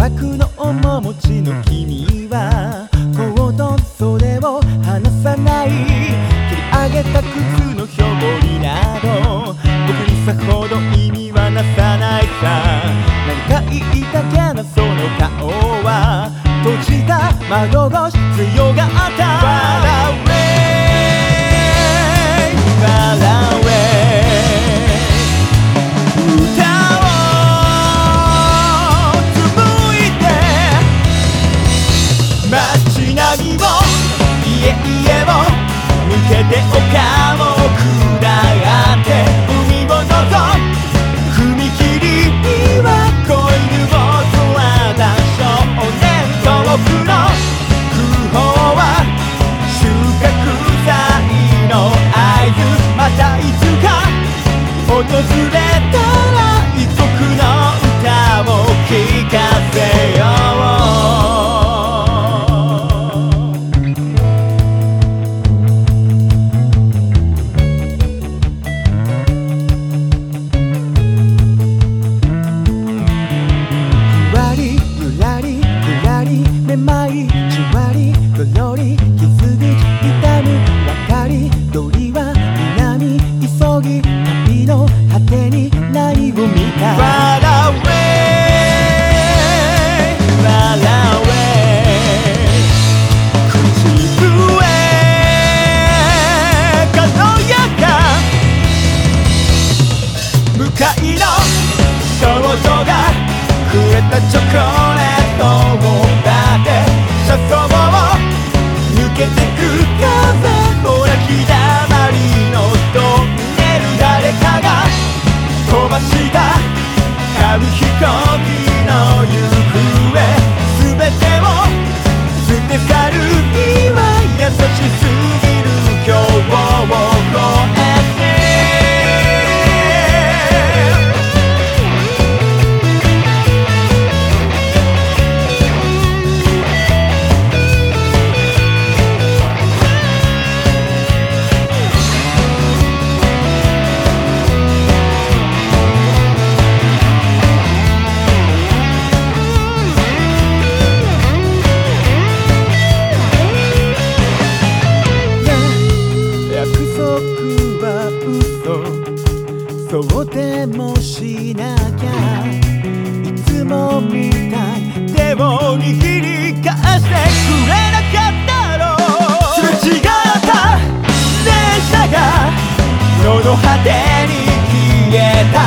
枠の面持ちの君はコーそ袖を離さない。切り上げた靴の表ぼりなど僕にさほど意味はなさないさ。何か言いたきゃなその顔は閉じた窓越し強がった。街並みも家々も抜けて丘も下って海を望む踏切には子犬を捉えた少年遠くの空砲は収穫祭の合図またいつか訪チョコレートをだって車窓を抜けてく風ほら日だまりのトンネル誰かが飛ばした紙飛行機の行方全てを捨て去るには優しすぎそうでもしなきゃいつもみたい手を握り返してくれなかったろう。すれ違った電車が喉果てに消えた